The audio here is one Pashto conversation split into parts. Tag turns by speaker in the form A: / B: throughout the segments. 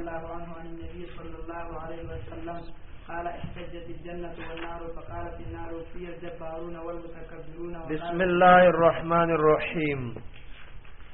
A: الله عنه عن النبي صلى الله عليه وسلم قال احتجت الجنة والنار فقالت النار في الجبارون والمتكبرون
B: بسم الله الرحمن الرحيم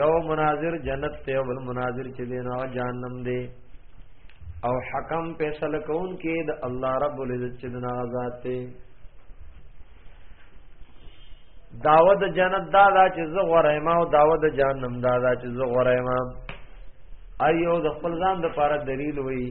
B: یو مناظر جنت ته او بل مناظر چې دی نو جهنم دی او حکم فیصله کون کې د الله رب العزت چې دنا ذات ته داود جنت دا دا چې زه غره ما او داود جهنم دا دا چې زه غره ما ایو د خپل ځان د پاره دلیل وایي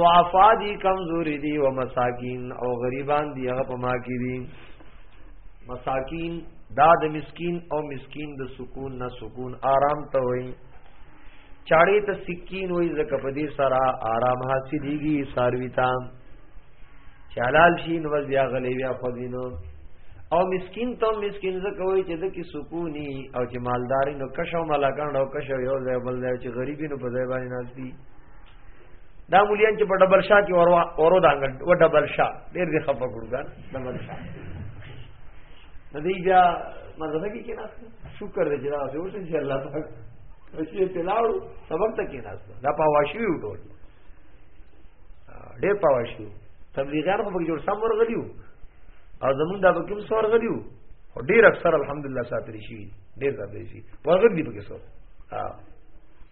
B: ضعفا دي کمزوري دي او مساکین او غریبان دي هغه په ما کې دي مساکین دا د مسکین او مسکین د سکون نه سکون آرام ته وای چاړې ته سکین وای زکه په دې سره آرام حاصلېږي ساروي تا چالال شي نو بیا غلې بیا خدینو او مسکین ته مسکین زکه وای چې د کی سکونی او چې مالداري نو کښو ملاکان او کښو یو ځای بل ځای چې غریبینو په ځای باندې ناشتي دا مولیان چې په ډبل شاه کې ورو ورو دانګل و ډبل شاه ډېر دې خپه کړو ګان ډبل شاه د دې بیا مدرسه کې کېناس شکر دې جنا سه وشه چې الله پاک چې تلاو سبق ته کېناس دا پاواشي وي ټول ډېر پاواشي تبلیغیان خو به جوړ سم ورغلیو او زمونږ دا به کوم سور غلیو ډېر اکثر الحمدلله ساتري شي ډېر زیات شي ورغلی به کې سور ها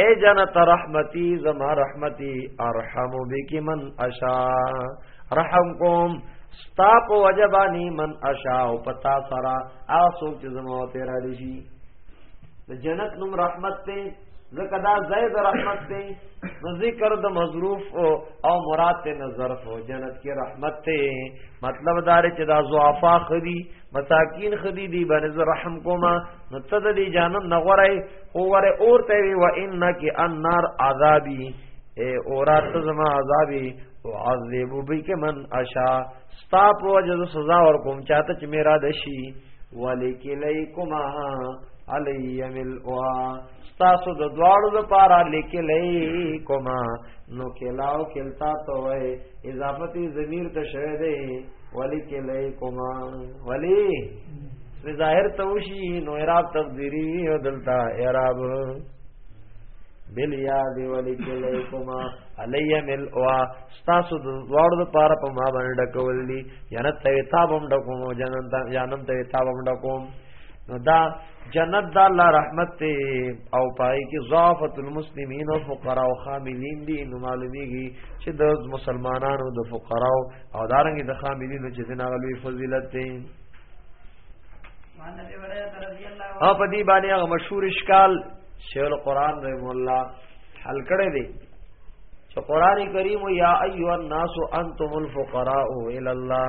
B: اے جنت رحمتی زما رحمتی ارحم بک من اشا رحم کوم ستا په وجبانی من اشا او پتا سرا هغه څوک چې زما ته را دي شي د جنت نوم رحمت ته ځکه دا زید رحمت ته نو ذکر د مظروف او مراد ته نظر او جنت کې رحمت ته مطلب دار چې دا زوافا خدي مساکین خدی دی باندې رحم کوما نو ته د دې جانم نغورای او وره اور ته وی و انک النار عذابی اے اورات زما عذابی او عذاب بک من اشا ستا په وجه سزا ور کوم چاته چې میرا دشي ولیکلیکما علی ملوا تاسو د دواړو لپاره لیکلې کوما نو کلاو کلتا تو وای اضافتی ضمیر ته شوه دی ولی کلې کوما ولی ظاهر توشی نو اعراب تقدیری او دلتا اعراب بل یاد ولی کلی کما علی مل وا تاسو د وړ د پار په ما باندې ډکول دي جنت ته تابم ډکوم جنت جانم ته تابم ډکوم نو دا جنت دا الله رحمت ته او پای کې ضعفت المسلمین او فقرا او خاملین دي نو معلومیږي چې د مسلمانانو د فقرا او دارنګ د خاملین چې دنا غلوی فضیلت دي او په دې باندې هغه مشهور اشکال شیخ القران رحم الله حل کړی دی چې قران کریم یا ایو الناس انتم الفقراء الى الله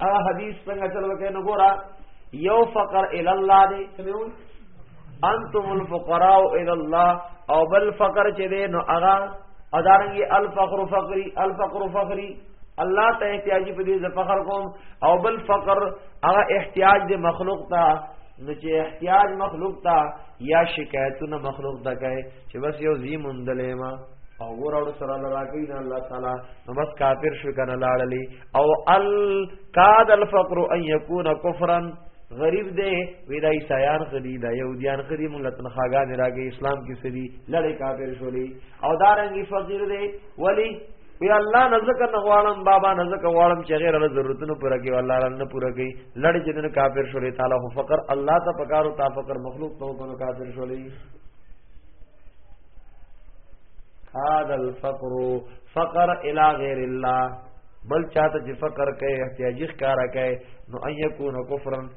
B: ا حدیث څنګه چل وکړي نو ګورا یو فقر ال الله دی سمون انتم الفقراء ال الله او بل فقر چې دی نو اغا ادارنګي الفقر فقری الفقر فقری الله ته احتیاجی په دې فخر کوم او بل فقر هغه احتیاج د مخلوق ته نو چې احتیاج مخلوق ته یا شکایتونه مخلوق ته کوي چې بس یو زی مندلې ما او وراړو سره لراګی نه الله تعالی نو بس کافر شو کنه لاړلی او ال کاد الفقر ان یکون کفرا غریب دی وی دای سیان خدی دا یودیان خدی مون لتن خاګان راګی اسلام کې سری لړې کافر شولې او دارنګي فقیر دی ولی وی الله نزدک نه غواړم بابا نزدک غواړم چې غیر له ضرورتونو پوره کوي الله رنګ نه پوره کوي لړ چې دنه کافر شولې تعالی هو فقر الله ته پکارو تا فقر مخلوق ته کو کافر شولې هذا الفقر فقر الى غیر الله بل چاته چې فقر کوي احتیاجی ښکارا کوي نو ان یکون کفرن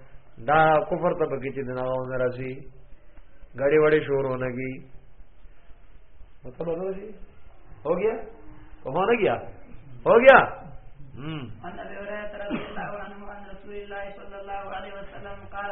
B: دا کفر ته بګی چې نه راو ناراضي غړي وړي شروع نگی مطلب دا شي ہو گیا ہو نہ گیا ہو گیا
A: ہم ان ابي هريره رضي الله عنه عن رسول الله صلى الله عليه وسلم قال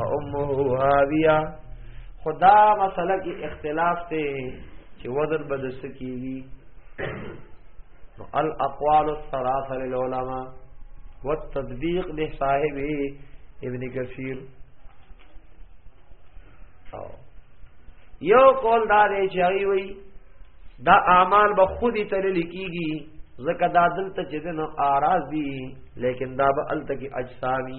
B: امه هاویه خدا مسله کې اختلاف ته چې وزن به د سکیږي نو الاقوال الثلاثه للعلماء والتطبيق له صاحب ابن کثیر او یو قول دا دی چې هغه وی دا اعمال به خودي تل لیکيږي زکه دا دلته چې نو آراز دي لیکن دا به الته کې اجسامي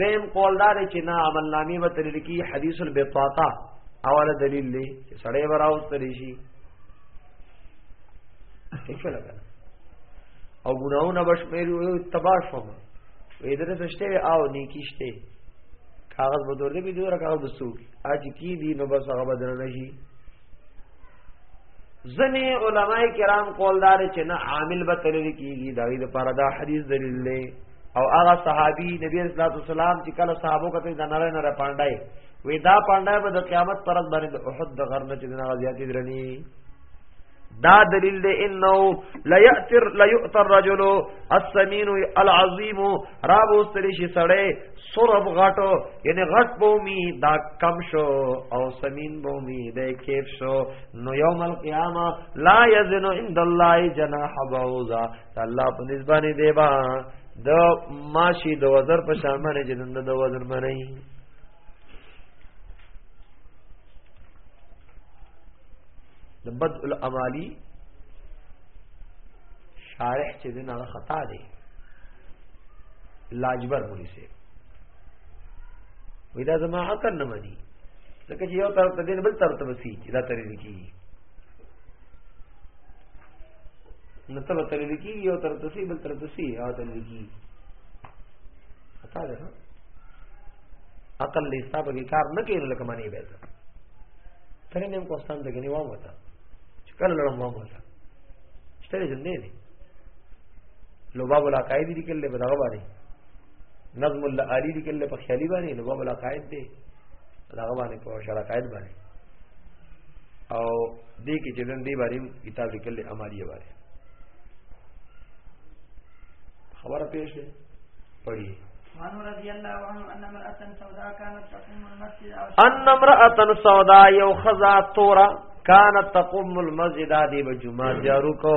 B: دیم قول دار چې نه عمل نامې به تلل کی حدیث البطاقه اول دلیل دی چې سړی وراو تللی شي څه لګا او ګناونه بشمیر تبا شوم وې درې سشته او نیکیشته کاغذ بدور دې به دوره کاغذ دستو کی اج کی دی نو بس هغه بدل نه شي ځنې علما کرام قولدار چې نه عامل به تلل کیږي دا د پاره دا حدیث دلیل دی او هغه صحابي نبی صلی الله علیه وسلم چې کله صحابو کته د نره نره پاندای وې دا پاندای به د قیامت پر ورځ باندې د احد د غر نه چې د غزیاتې درنی دا دلیل دی انه لا یاتر لا یؤتر رجل السمین العظیم را بوستلی شي سړی سرب غټو یعنی غټ بومي دا کم شو او سمین بومي دا کیف شو نو یوم القیامه لا یزن عند الله جناح بعوضا الله په نسبانه دیبا د ماشي د وزر په شامل جنند د وزن منئ د بدء الامالی شارح چې دنا خطا دی لاجبر مولي سي وې دا زما عقل نه مانی ځکه چې یو طرف ته دین بل طرف ته وسی چې دا ترې لیکي نو تل ترې لیکي یو طرف ته سی بل طرف ته سی او ترې لیکي پتا ده عقل له حساب کې کار نه کوي لکه معنی به ده ترې نیم کوستان دګنی وام وتا چې کله لړم وام وتا شته دې نه دي لوباب العقائد دي کله په دغه باندې نظم الالی دي کله په خیالي باندې لوباب العقائد دي دغه باندې په شرقائد باندې او دې کې چې نن دې باندې کتاب لیکل امالیه باندې خبره
A: پیښه پڑھی ان
B: امرأه سودا یو خزا تورا کانت تقوم المسجد دی و جمعه جارو کو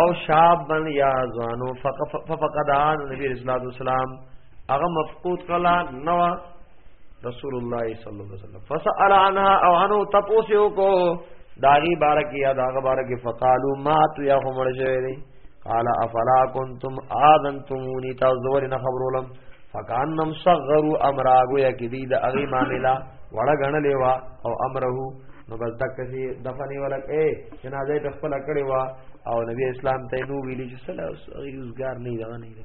B: او شابن یا زوانو فقد عن نبی صلی الله علیه وسلم هغه مفقود کلا نو رسول الله صلی الله علیه وسلم فسأل عنها او عنه تپوسو کو داغي بارکی یا داغه بارکی فقالو ما تو یا خمر شوی قال افلا كنتم اذنتموني تاسو نه خبرولم فکانم صغروا امرا گویا کې دی د اغي معاملہ وړه غنلې وا او امره نو بس دک سي دفني ولک اے جنازه ته خپل کړي وا او نبی اسلام ته نو ویلي چې صلی الله علیه وسلم نه دی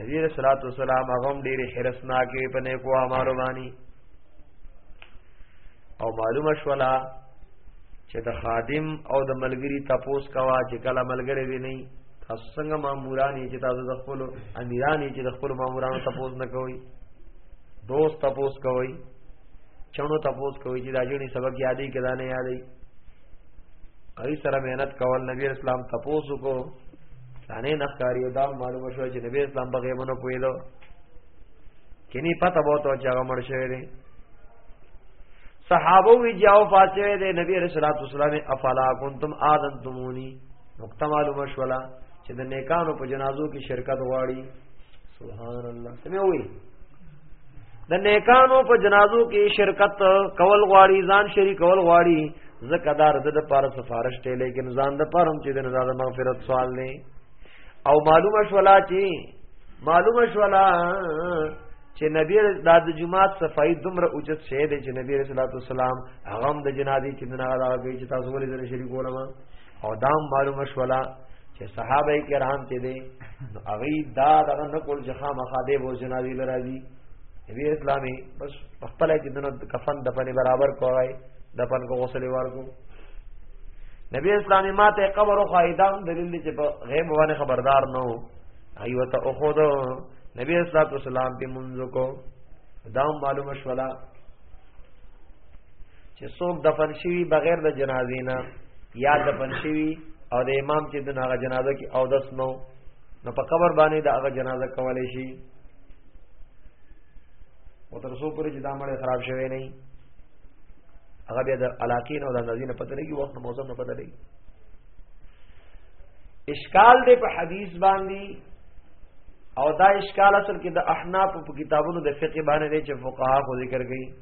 B: نبی رسول الله صلی الله علیه وسلم هغه ډیر حرسناکې په نیکو اعمالو باندې او معلومه شولا چې د خادم او د ملګری تپوس کوا چې کله ملګری دی نه تاسو څنګه مامورانی چې تاسو د خپل امیرانی چې د خپل مامورانو تپوس نه کوئ دوست تپوس کوئ چونو تپوس کوئ چې دا جوړي سبق یادې کړه نه یادې کوي سره مهنت کول نبی اسلام تپوس کو لانه نخکاری او دا معلومه شو چې نبی اسلام په غیبونو پویلو کینی پته بہت او چاغه مړ شوی دی صحابه وی جاو فاصله دی نبی رسول الله صلی الله علیه وسلم افلا کنتم اذنتمونی نقطه معلومه شولا چې د نیکانو په جنازو کې شرکت غواړي سبحان الله سمې وی د نیکانو په جنازو کې شرکت کول غواړي ځان شریک کول غواړي زکه دار د پاره سفارش ته لیکن ځان د پاره چې د نزاد مغفرت سوال نه او معلومه شولا چې معلومه شولا چې نبی د جمعات صفائی دومره اوچت شه دی چې نبی رسول الله صلی الله علیه وسلم هغه د جنازې چې نه راغی چې تاسو ولې د شریک ولما او دا معلومه شولا چې صحابه کرام چې دي نو هغه دا دغه نقل چې خامخا دی وو جنازي لراځي نبی اسلامي بس خپل چې دنو کفن د پني برابر کوی د پن کو غسل ورکو نبی اسلامي ماته قبر خو ایدام دلیل چې په غیب باندې خبردار نه وو ایو ته او خود نبی اسلام والسلام په منځ کو دا معلومه شولا چې څوک دفن شوی بغیر د جنازې نه یا دفن شوی او د امام چې د هغه جنازه کې او دس نو نو په قبر باندې د هغه جنازه کولای شي او تر څو پورې چې دا مړ خراب شوی نه هغه بیا د علاقین او د نزین پته لګي وخت موسم نه پته لګي اشکال دی په حدیث باندې او دا اشکال اصل کې د احناف په کتابونو د فقه باندې چې فقها خو ذکر کړي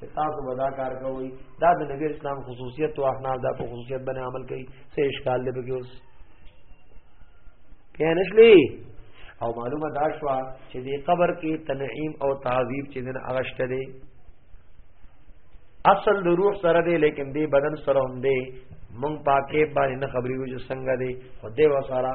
B: چې تاسو به دا کار کوئ دا د نبی اسلام خصوصیت او احناف دا په خصوصیت باندې عمل کوي څه اشکال دی پکې اوس کینه شلی او معلومه دا شو چې دی قبر کې تنعیم او تعذیب چې دن اغشته دی اصل د روح سره دی لیکن دی بدن سره هم دی مونږ پاکه باندې نه خبرې وځو څنګه دی خدای وساره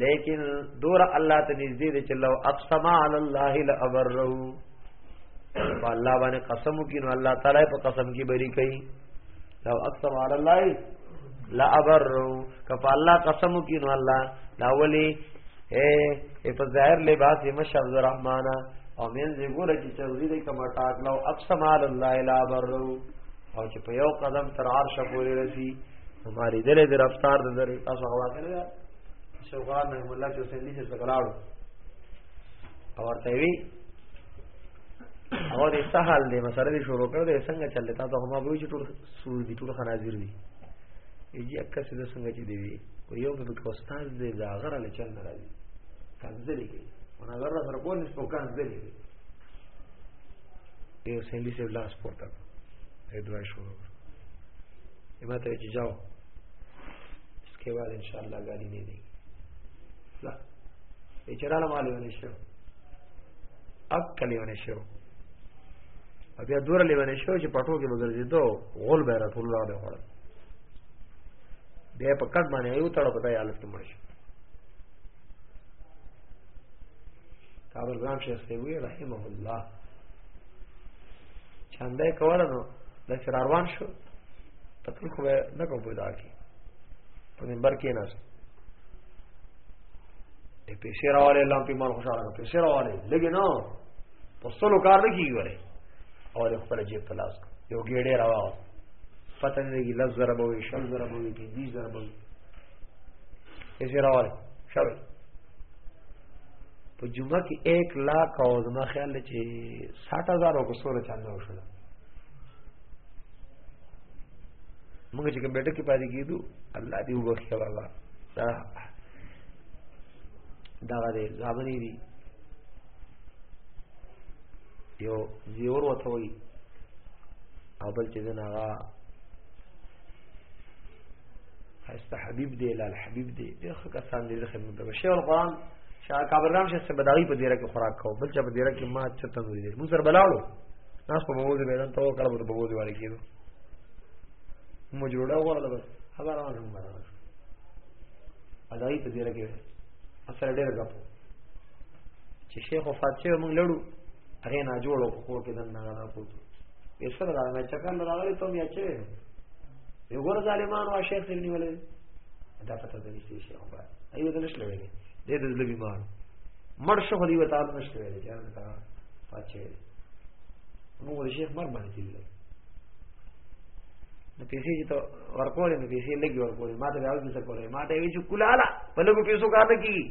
B: لیکن دور الله ته نږدې دي چې لو اقسم علی الله لابره په الله باندې قسم وکړي نو الله تعالی په قسم کې بری کوي لو اقسم علی الله لابره کفا الله قسم وکړي نو الله دا ولی اے په ظاهر لباس یې مشر الرحمن او مین دې ګوره چې چوری دې کما ټاک لو اقسم علی الله لابره او چې په یو قدم تر عرش پورې رسی ماری دلې د رفتار د درې تاسو هوا کړی شوغان نه مولا چې حسین دې څه کلاړو او ورته وی او دې سهال دې مسره دې شروع کړ دې څنګه چلې تاسو هم به چې ټول سور دي ټول خنازیر دي یی اکه څه د څنګه چې دی وی او یو په کوستان دې دا غره له چل نه راځي کنځلې کوي مناظر سره کول نشته کنځلې کوي یو سندې سه لاس پورته دې دوه شروع ما ته چې جاو اس کې بعد ان شاء الله غالي نه دی لا اجراله مالو نه شو اک کلی ونه شو بیا دور لیونه شو چې پټو کې وګرځي دو غول به رسول الله به وړل بیا په کټ باندې یو تړو په دې حالت کې مړ شو کابل ګرام شیخ سی وی رحمه الله چاندای کوله نو د روان شو تکلیف به نه کوم پیدا کی په منبر کې نه اے پیسې راواله الله په مال خوشاله کړ پیسې راواله لګي نو پستلو کار نه کیږي وره او خپل جیب تلاش یو ګېډه راوا پته نه لګي لز ضرب وي شل ضرب وي کې دي ضرب وي پیسې راواله شوي په جمعه کې 1 لاکھ او زما خیال چې 60000 او کو سور چاندو شول موږ چې کوم بیٹه کې پاتې کیدو الله دې وبخښه بابا دا دا دې زابري دي یو زیور وته وي ابل چې دنا غا هسته حبيب دې لال حبيب دې دغه کسان دې خدمت به شیخ القرآن شاه کابرام شیخ سبداغي په دیره کې خوراک کاو بل چې په دیره کې ما چته نوري دې موږ سره بلاړو ناس په بوز به نه تو کړه په بوز واره کېدو مو جوړه وره بس خبر روان هم مرا اداي په دې راګه اثر ډېر غپ چې شیخ وفات شوی موږ لړو هغه نه جوړو کو کې دن نه غلا کوته یې سره راغله چې کله راغله ته مې چې یو ګور ظالمان وا شیخ سرنی ولې دا پته دې شي شیخ وفات ایو دې نشلې وې دې دې بیمار مړ شو دی وتعال نشته ویل چې هغه پاتې موږ له شیخ مر باندې تللی نو پیسې چې ته ورکولې نو پیسې لګي ورکولې ما ته راوځي څه کولې ما ته وی چې کولاله په لګو پیسو کار نه کیږي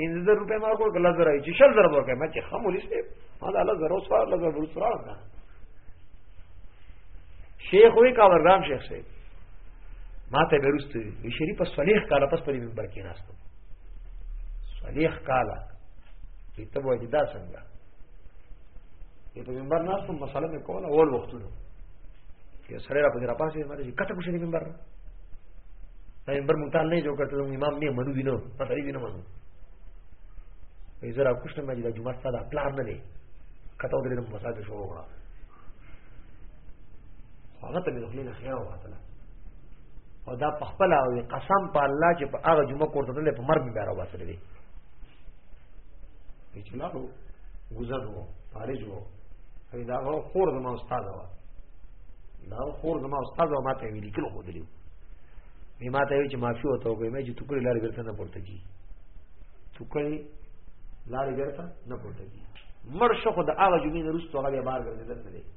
B: 15000 روپے ما کو کله زرای چې شل زر ورکه ما چې خمول استه ما دا الله زرو سره الله زرو سره وکړه شیخ وی کا ورغام شیخ صاحب ما ته بیرسته شریف صلیح کاله پس پرې منبر کې ناستم صلیخ کالا چې ته وایي دا څنګه چې په منبر نه څه مسله مې کوله اول وختونو چې سره را پدې را پاسې مې چې کته کوشې منبر دا منبر مونږ نه جوړ کړو امام نه منو دینو پته دې نه منو وې زرا کوشته مې د جمعه ساده پلان نه دی کته ودرې د مساجد شروع کړه هغه ته مې خپل نه خیال وکړه او دا په خپل او قسم په الله چې په هغه جمعه کوړه تل په مرګ بیا راوسره دي چې لا وو گزر وو خارج وو دا هو خور زما استاد و دا خور زما استاد و ماته ویل کله خو دلیو می ماته وی چې معافي وته وګم مې چې ټوکړي لارې ورته نه پورته کی ټوکړي لارې ورته نه پورته کی مرشه خو د هغه جمعې نه رسټو هغه بار ګرځیدل نه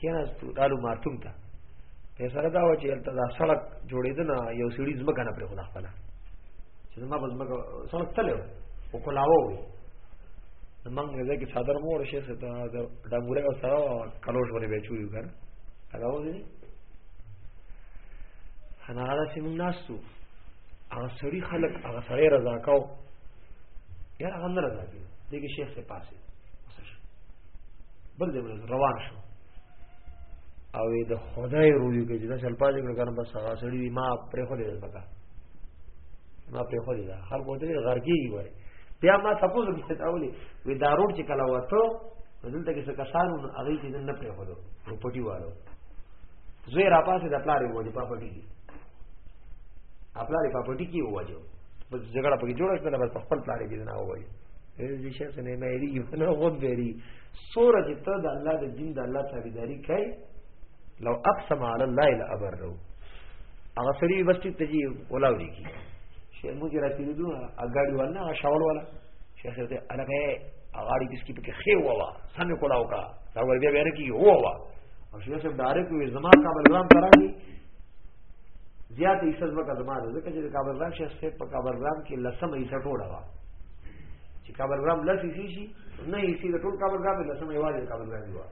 B: کیناستو دالو مارتوم ته په سره دا و چې هلته دا سړک جوړېده نه یو سړي ځمکه نه پرې خدا خپل چې زما په ځمکه سړک تللی و او کلاوه وي نو موږ یې ځای کې څادر مو ورشې څه دا ډنګوره او سره کلوش باندې به چوي کنه هغه وځي انا هغه چې موږ ناستو هغه سړي خلک هغه سړی رضا کاو یار هغه نه رضا کیږي دغه شیخ څخه پاسه بل دی روان شو او د خدای روی کې چې دا شل پاجې کړه کنه بس هغه سړی ما پرې خو دې بکا ما پرې خو دې دا هر کوته غر کې وای بیا ما تاسو کې تاولې وې دارور چې کلا وته دلته کې څه کسانو هغه کې نه پرې خو دې پټي والو زوی را پاسه د پلارې وځي پاپټي کې خپل پاپټي کې وځو په جګړه پکې جوړه کړه بس خپل پلارې دې نه وایي دې شي څه نه نه دی نه غوډ دی سوره چې ته د الله د دین د الله تابعداري کوي لو اقسم علی الله الا ابرو هغه سری یونیورسيټي ته جی ولاوري کی شیخ مو جرا تیرې دوه اګاړي والا شاول والا شیخ دې الګه اګاړي کس کی پکې خې ووا سمې کولاو کا دا ور بیا ور کی هو وا او شیخ صاحب ډایرک وې زما کابل ګرام ترانی زیات حصہ زمکه زما ده ځکه چې د کابل ګرام شیخ صاحب په کابل ګرام کې لسمه حصہ ټوله وه چې کابل ګرام لس حصې شي نه حصې د ټول کابل ګرام لسمه یوازې د کابل ګرام وه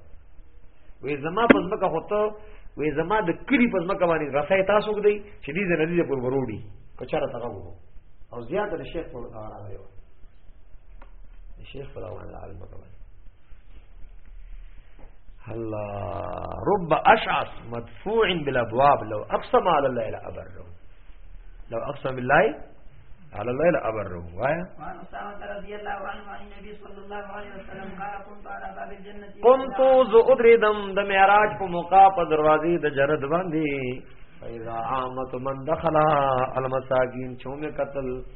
B: وې زما په زمکه خو ته وې زما د کلی په زمکه باندې رسای تاسو کړی چې دې نه دې پر وروړي کچاره تغه وو او زیات د شیخ په اړه راغلی و شیخ په اړه راغلی الله رب اشعث مدفوع بالابواب لو اقسم على الله لا ابره لو اقسم بالله على الله لا ابره وایا
A: وعن اسامه رضي الله عنه عن النبي صلى الله عليه وسلم قال كنت على باب الجنه
B: كنت زودردم د معراج په موقع په دروازې د جنت باندې فاذا عامت من دخلها المساجين چومه قتل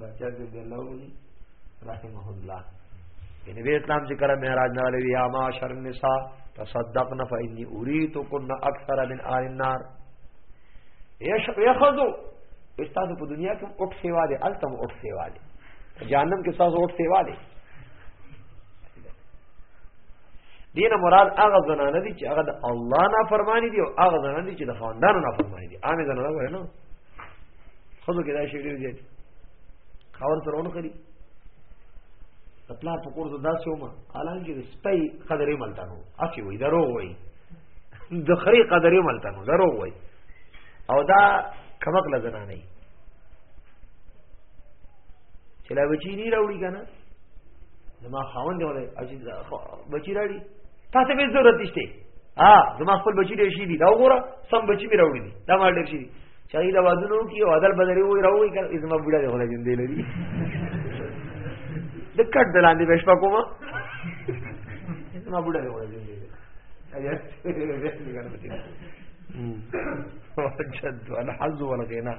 B: دا چا دې د الله ولي رحمه الله یعنی به اسلام چې کړه معراج نه لوي یا ما شر النساء تصدقنا فإني أريد كن أكثر من آل النار یخذو استاد په دنیا کې اوټ سیوا دي التم اوټ سیوا دي جهنم کې تاسو اوټ سیوا دي دین مراد هغه زنانه دي چې هغه د الله نه فرمانی دي او هغه زنانه دي چې د خواندانو نه فرمانی دي عامه زنانه وایي نو خودو کې دا شي ډیر زیات خاور سره ونه خري خپل په کور ته داسې ومه حالانکه د سپي قدرې ملته نو اسی وای درو وای د خري قدرې ملته نو درو وای او دا کمک لزنانه چې لا بچی نه راوړي کنه زما خاوند دی ولې اجي بچی راړي تاسو به ضرورت نشته ها زما خپل بچی ډیر شي دي دا وګوره سم بچی می راوړي دي دا ما ډیر شي دي چاہیے دا وادونو کی او عدل بدري وای راوي کړ ازما بډا دی ولا جندې لري د کټ دلاندې بشپ کومه ازما بډا دی ولا جندې لري اجازه دې ورکړم چې ورجد والحظ والغنا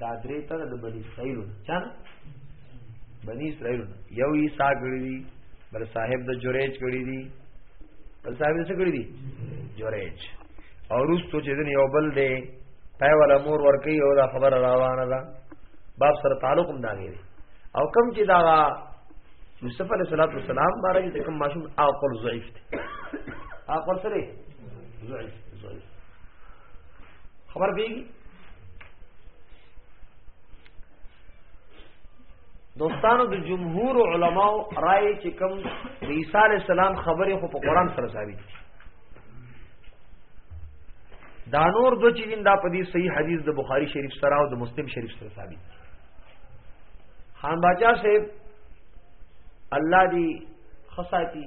B: دا درې تر د بنی اسرائیل چا بنی اسرائیل یو یې سا کړی دی بل صاحب د جوریج کړی دی بل صاحب څه کړی دی جوریج او رستو چې دن یو بل دی پای ولا مور ورکی او دا خبر روانه ده باب سره تعلق هم داږي او کم چې دا یوسف علیہ الصلوۃ والسلام باندې چې کوم ماشوم عاقل ضعیف دی عاقل سره ضعیف خبر پیږي دوستانو د جمهور علماو رائے چې کوم د عیسی علی السلام خبرې خو په قران سره ثابت دي دا نور دو چې دا په دې صحیح حدیث د بخاری شریف سره او د مسلم شریف سره ثابت دي خان باچا صاحب الله دی خصاتی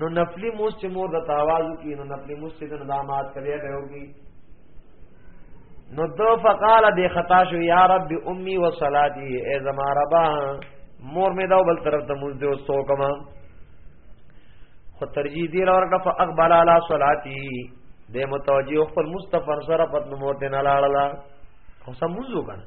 B: نو نفلی موس چې مور د تاوازو کې نو نفلی موس چې نو دامات کړی به وږي نو دو فقال به خطا شو یا رب امي وصلاتي اي زما ربا مور مې دا بل طرف ته موږ دیو سو کما خو ترجیح دی لور کا فاقبل على صلاتي د متوجي خپل مستفر سره پد نو مور ته نه لاړلا خو سموزو کنه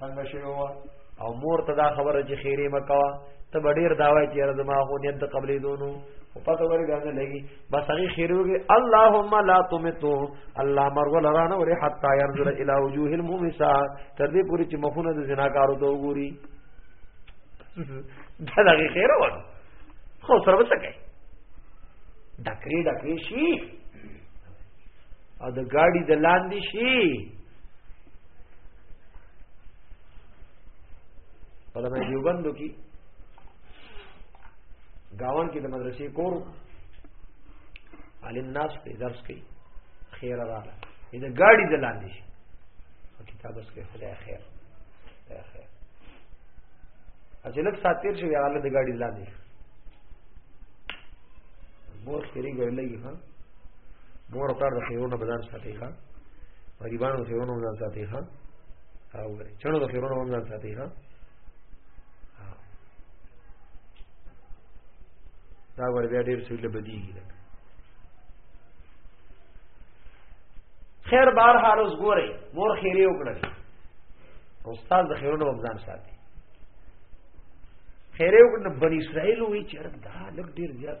B: څنګه شوی و او مور ته دا خبره چې خیره مکوا ته ډیر داوای چې رضا ما خو نیت قبلې دونو او پته ورې غاګه لګي بس هغه خیروږي اللهم لا تمتو الله مر ولا رانه ورې حتا يرزل الى وجوه المومسا تر دې پوری چې مخونه د زناکارو ته وګوري دا دغه خیر و خو سره وسکه ډکری ډکری شي او د ګاډي د لاندې شي علماء دیوبندو کې گاون کې د مدرسې کور عالم ناس ته درس کوي خیر راغله دا ګاډي د لاندې شي کتاب اس کې خدای خیر خدای خیر اجلک ساتیر شي هغه د ګاډي لاندې مور خيري ګړلې ها مور کار د خیرونو بدن ساتي ښا غریبانو خیرونو بدن ساتي ښا او چړو د خیرونو بدن ساتي ښا دا ور بیا ډیر څه له بدیږي خیر بار حال اوس ګوري مور خیره وکړي استاد د خیرونو بدن ساتي خیره وکړه بنی اسرائیل وی چیرې دا لګ ډیر زیات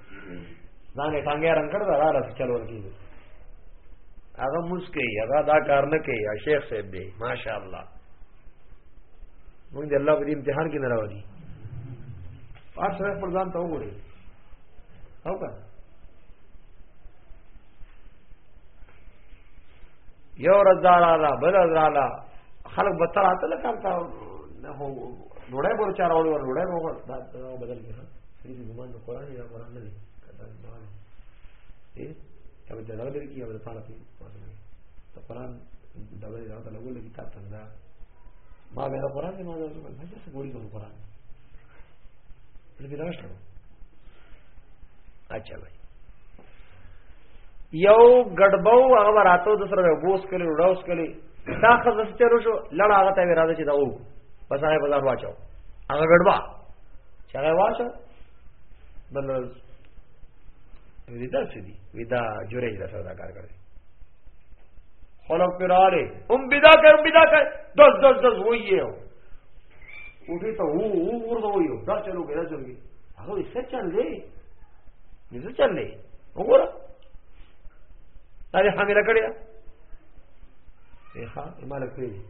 B: ځان یې ټانګې رنګ کړ دا راځي چلو ورکی هغه مسکه هغه دا کار نه کوي یا شیخ صاحب دی ماشاء الله موږ د الله په دې امتحان کې نه راوړي پاس سره پر ځان ته وګوري او کا یو رضا رالا بل رضا رالا خلق بتراته لکه تا نه هو ډوړای بور چا راوړی ور ډوړای مو دا بدل کړه سری ګمان د قران یا قران نه لري کدا ګمان اے یا د دغه لري کی یا د پاره پی ته قران د دغه لري دا لګول کی تاسو څنګه ما به دا قران ما دا څه نه څه ګوري کوم قران دې راشه اچھا بھائی یو ګډبو هغه راتو د سره وبوس کړي وډاوس کړي دا خزه چلو شو لړ هغه ته راځي چې دا وو بس هغه بازار واچو هغه ګډوا چې هغه واچو بل ورځ ودا سدي ودا جوړې د سودا کار کړی خلق پر آره هم بدا کړ هم بدا کړ دس دس دس وایې او دې ته وو وو ورته وایو دا چلو ګره چلوي هغه یې څه چل دی نه څه چل دی وګوره دا یې حامله کړی دی ښه مالک کړی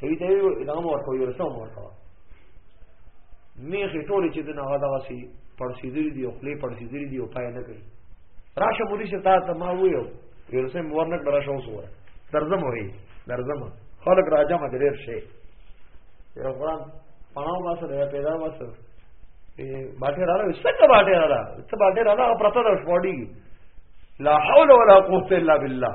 B: سړي ته یو دا مو ورکو یو رسو مو ورکو میخې ټولې چې دنه هغه دغه سي پړسیدلې دي او خپلې پړسیدلې دي او پای نه کوي راشه موري چې تا ته ما ویو یو رسو مو ورنک راشه اوس وره درځم وې درځم خلک راځم درېر شي یو قرآن پناو واسه دی پیدا واسه ای باټه راړه څنګه باټه راړه څه باټه راړه پرته د شپړی لا حول ولا قوت الا بالله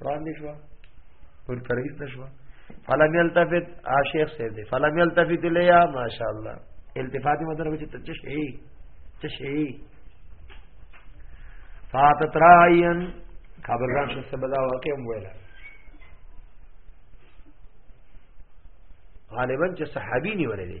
B: وړاندې شو پر کړیز نشو فلم یلتفت عاشق سے دے فلم یلتفت لیا ماشاءاللہ التفات مطلب چې تشهي تشهي فاتت راین کابل ران شو سبدا واقع هم ویلا غالبا چې صحابي نیولې دي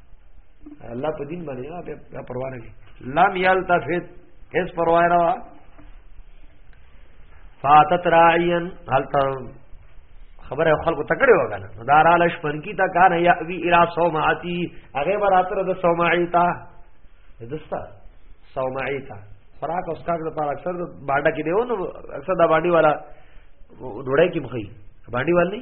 B: الله په دین باندې نه به پروا نه کوي لم یلتفت اس پروا نه وا فاتت راعین هل ته خبره خلکو تکړه وګاله نو داراله شپن کی تا کان یاوی الی صومعتی هغه براتره د صومعی تا دستا صومعی تا خوراک اوس کار د پاره اکثر باډه کې دیو نو اکثر دا باډي والا ډوړې کې مخې باډي والی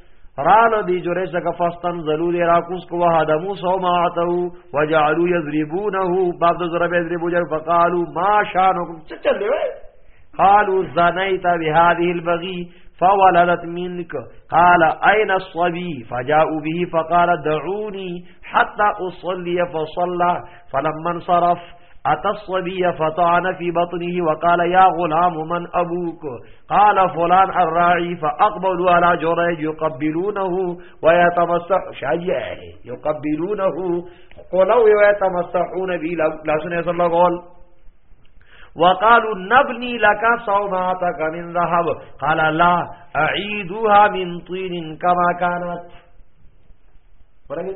B: رالو دی جريج دغه فاستن ذلول راکوس کو هدمو صومعته وجعلوا يضربونه بعض ضرب يضربوا جر فقالوا ما شانكم چچلې قالوا زنيت بهذه البغي فولدت منك قال أين الصبي فجاءوا به فقال دعوني حتى أصلي فصلى فلما انصرف أتى الصبي فطعن في بطنه وقال يا غلام من أبوك قال فلان الراعي فأقبلوا على جريج يقبلونه ويتمسح شجعه يقبلونه قلوا ويتمسحون به لسنة صلى الله عليه وسلم وقالوا نبني لك صومعتك من ذهب قال لا اعيدها من طين كما كانت ورغي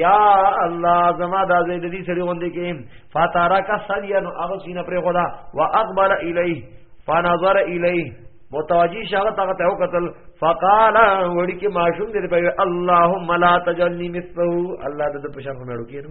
B: یا الله زما دا زه د دې سړي غوندې کې فاتارک سریا نو هغه سینه پر خدا واقبل الیه فنظر الیه متوجی شغه تاغه ته وکتل فقال وړي کې معشوم دې په اللهم لا تجلنی مثله الله د پښان مړو کینو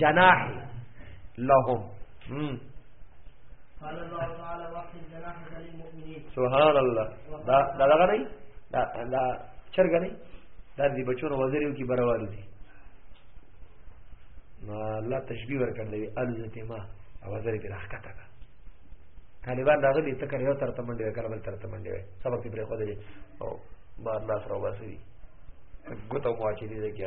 B: جناح لهم
A: قال الله تعالى واحد جناح للمؤمنين
B: سبحان الله دا دا دا غني دا دا چرګ نه دا دې بچو وزیرو کی برابر دي نو الله تشبيه ورکړل دی الزته ما اواز لري په راخته کا طالبان داغه دې تکر یو تر تمنډي وکړ بل تر تمنډي وي سبق دې پرې خو دې او بار لاس راو باسي ګوتو مواچې دې کې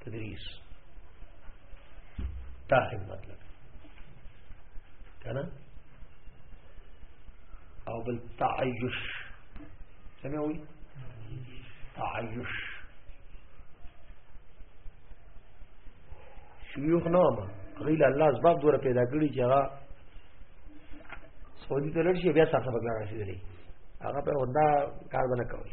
B: تدریس تا خدمت لګا کنه او بل تعیش سمې وي تعیش شيوخ نوم غیل الله اسباب دوره پیدا کړی چې هغه سعودي ته لړ شي بیا سره سبق لاره شي هغه په ودا کار بنه کوي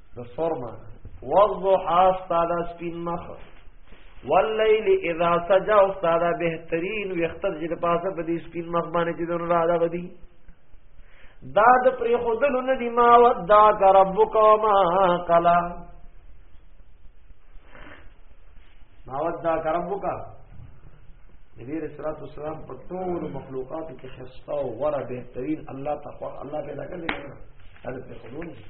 B: د سورما والضحى استاد سپین مخ واللیل اذا سجا استاد بهترین وختر چې د پاسه په دې سپین مخ باندې چې دونه را لغدي دا د پری خودل نه دی ما ودا کا ربک ما قلا ما ودا کا ربک نبی رسول الله والسلام په ټول مخلوقات کې خستا او غره بهترین الله تقوا الله پیدا کړی دا په خودل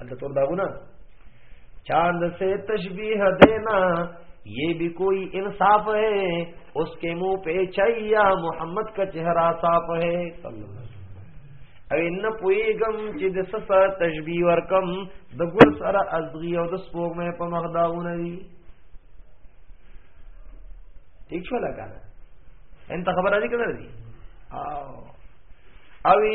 B: انت تور داغونه چاند سے تشبیح دینا یہ بھی کوئی انصاف ہے اس کے منہ پہ چیا محمد کا چہرہ صاف ہے او ان پویګم چې د سسا تشبیه ورکم د ګل سره ازغی او د سپوږمې په مغداونه دي ٹھیک شو لگا انت خبر راځي کنه دي او اوی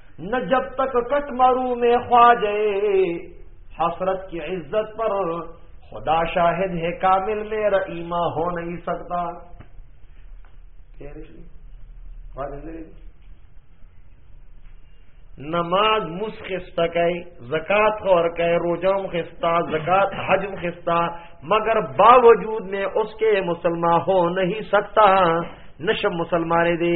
B: نہ جب تک کٹ مارو میں خواجے حسرت کی عزت پر خدا شاہد ہے کامل میرا ایما ہو نہیں سکتا نماز مس خستہ کہ زکات خور کہ روزم خستہ زکات حجم خستہ مگر باوجود میں اس کے مسلمان ہو نہیں سکتا نشم مسلمان دے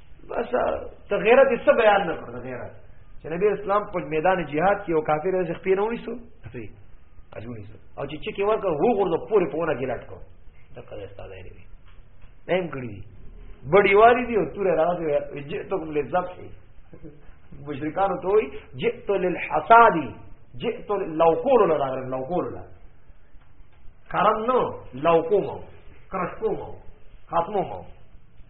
B: بس ته غیرت یې څه بیان نه کړ غیرت چې نبی اسلام په میدان جهاد کې یو کافر یې خپې نه ونیسو اسی اجونی سو او چې چې کې ورکړ هو غردو پورې پونه کې لاټ کو دا کله استاد یې وی نیم کړی بڑی والی دی او تور راځي جئتکم للذبح مشرکان ته وي جئت للحصاد جئت لو قول لا راغره لو قول لا کرم نو لو کوم کرش کوم خاتمو مو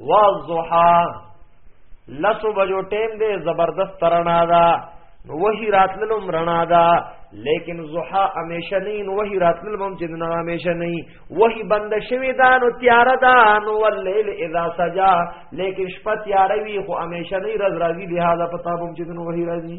B: والضحا لسو بجو ټیم دی زبردست رڼا ده نو وحی راتللم رڼا ده لیکن زحا همیشه نه نو وحی راتلل مم چې نه همیشه نه وحی بند شوی دا نو تیار ده نو واللیل اذا سجا لیکن شپه تیار وی خو همیشه نه رز راځي لہذا پتا مم چې نو وحی راځي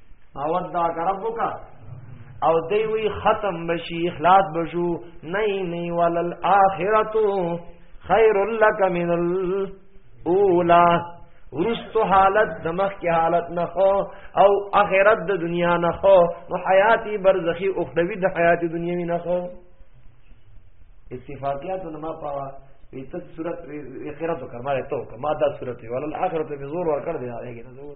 B: اودع ربک او دی وی ختم بشي اخلاص بشو نه نه ولل اخرت خیر لک من الاولى ورست حالت دمخ کی حالت نه خو او اخرت د دنیا نه خو نو حیاتی برزخی او خدوی د حیاتی دنیوی نه خو استفاقیات علماء پاوا وی ته صورت اخرت کرما ته ما دا صورت ولل اخرت به زور ور کړ دی هغه نه زور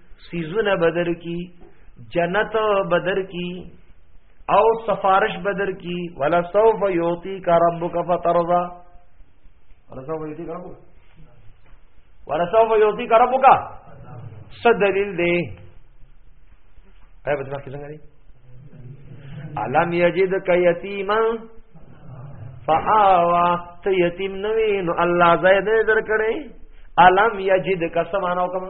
B: سیزونه بدر کی جنت بدر کی او سفارش بدر کی ولا سوف یوتی کا ربک فترضا ولا سوف یوتی کا ربک ولا سوف یوتی کا ربک صد دلیل دی اے بدر کی څنګه دی علم یجد ک یتیما فآوا ته یتیم نوې نو الله زید درکړې علم یجد ک سمانو کما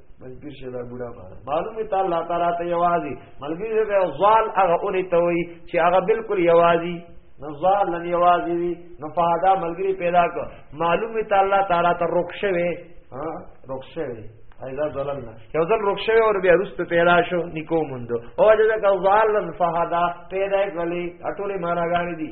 B: بس پیر شه دا بوډا بار معلومه ته الله تعالی ته یوازي ملګری ته زوال هغه اونې ته وي چې هغه بالکل یوازي نزوال لن یوازي وي نو فادا ملګری پیدا کړ معلومه ته الله تعالی ته رخصه وي ها رخصه وي ایدا ظلمنا یو ځل رخصه وي او بیا رست پیدا شو نکو مندو او دا که زوال لن فادا پیدا کړي اټوله ماراګانی دي